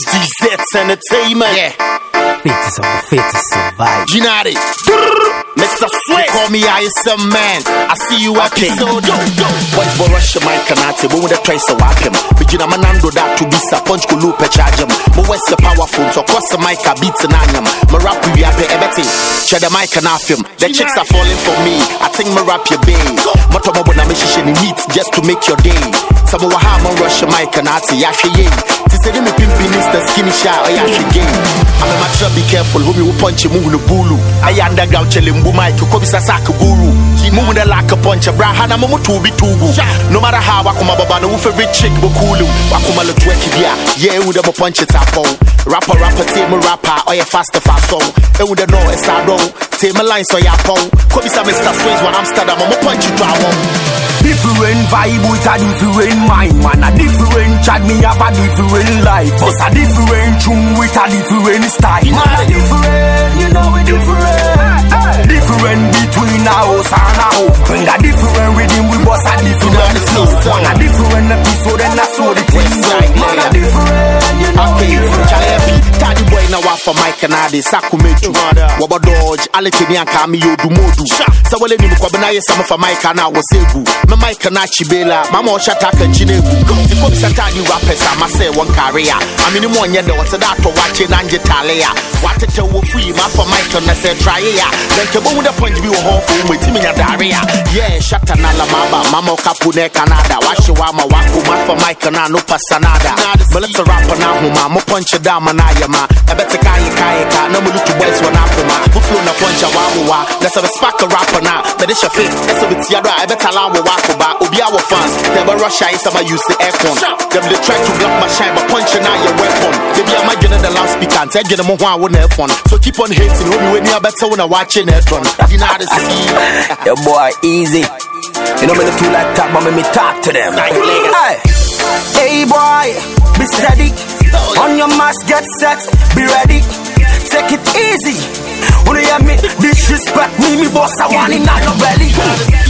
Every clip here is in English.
SDZ Entertainment. Yeah. Fittest of the fittest survive. Ginari. Mr. Swiss. Call me ISM man. I see you Okay. episode. Boys bo rush my kanate. Bo the twice a wakem. Begina manando that to be sa punch ko loop a charge em. West the powerful so cross the mic I beat na nyam. Me rap we a pe ebete. Share the mic and I film. The chicks are falling for me. I think me rap your bay. Moto mo na me shishe ni neat just to make your day. Samo wa ha mo rush my kanate. Ya hwe ye. Ti say me pimpin is the skinny shot or ya hwe game. I'm a matter be careful. Homie will punch him mu bulu. I underground chilling bu mic ko bisa sak guru. Mu mu da like a punch bra hana mu tu bi tugu. No matter how wakuma baba no favorite chick bu kulu. Wakuma lo twerk bia. Yeah, da mo punch it up. Oh. Rapper rapper team rapper oh, or ya faster fast song. E we da no e sa do. Team line so ya pon. Ko bisa Mr. Swings wa Amsterdam mo punch it out. Oh. Different vibe with a different mind, man. A different chat, me have a different life. But a different tune with a different style. Man, a different, you know we different. Between a house and a home. Bring a different rhythm, we bust a different flow. Man, a different episode, and that's how the thing right. Man, a different, you know we Okay, different. Chalebi, Taddy boy na wafa Mike na de sakumetu. Waba dodge, ale kini anka mi yodu modu. Sa wale ni mkwa bina yesa mfa Mike na wasegu. Me Mike na chibela, mama osha taka nchinebu. Ziko bisa tadi rappers ama se wan career. Amini mo nyende wate dato wache na nje talea. Wate te wo free ma fa Mike na se try ya. Then da punch bi wo ho fu mwe timi nya daria. Yeah, shata na la maba, mama okapu ne Canada. Washe wa ma waku ma fa Mike na no pasanada. Melissa rapper na mo punch dama na yama. Ebete kaye kaye ka, na mulutu boys wana kuma. Buffalo na punch ah. a wawa, na sabe spark a rapper na. But it's your fit, that's a bit yada, ebete la wa wako ba. Obi our fans, them a Russia is sama use the aircon. Them they try to block my shine, but punch na your weapon. Baby I'm a gonna the loudspeaker, and tell you mo wa wona phone. So keep on hating, homie when you better when I watching it on. You know how to see. Your boy easy. You know me the two like talk, but me me talk to them. Like Lagos. Hey, hey On your mask, get set, be ready. Take it easy. When you hear me disrespect me, me boss I want in your belly.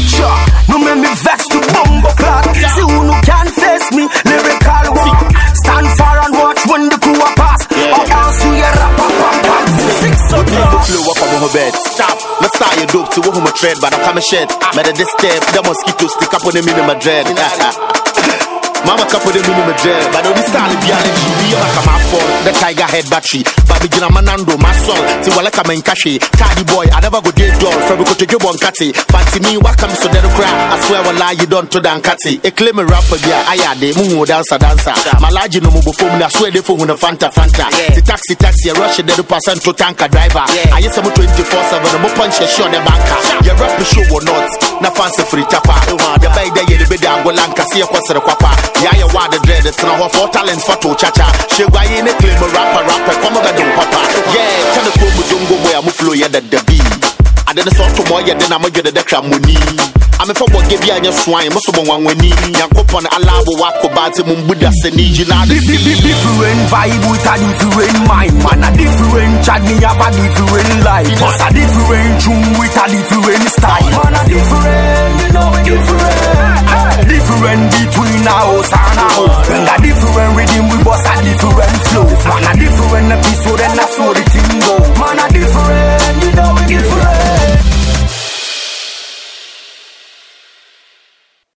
Sure, no make me vex to bumbo clock. See who no can face me, lyrical war. Stand far and watch when the crew a pass. Or else you hear rap, pam, pam, pam. Six o'clock. Flow up on my bed. Stop. My style you dope to wo my tread, but I'm coming shed. Made this step, the mosquito stick up on the minimum dread. Mama couple the minimum dread, but don't be style be allergy. Be a come out for the tiger head battery. Baby Jina Manando, my soul. Ti wala come in kashi. Cardi boy, I never go date door. Fabi go to job on catty. Fancy me, what comes to the cry? I swear well lie, you don't to dan catty. A claim a rapper, yeah, I had the mumu dancer dancer. My large no for me, I swear they for a fanta fanta. The taxi taxi, a rush the percent to tanker driver. I yes, I'm 24 7, I'm punch a shot the banker. Your rap show or not, na fancy free tapa. The bay day, the bed, I'm going to see a kwapa. Yeah, you want the dread, it's not for talents for to cha cha. She why in a claim a rapper, rapper, come on, do papa. Yeah, tell the poor Mujungo where I'm flow, yeah, that the beat. I didn't sort to more than I'm going to the cramoni. I'm a what give you your swine, most of one when you Yakopon allow Wako Bati Mumbuda Seni, you know, Di- di- di- Different vibe with a different mind, man. A different chat, me have a different life. But a different tune with a different style. Man, a different, you know different. Different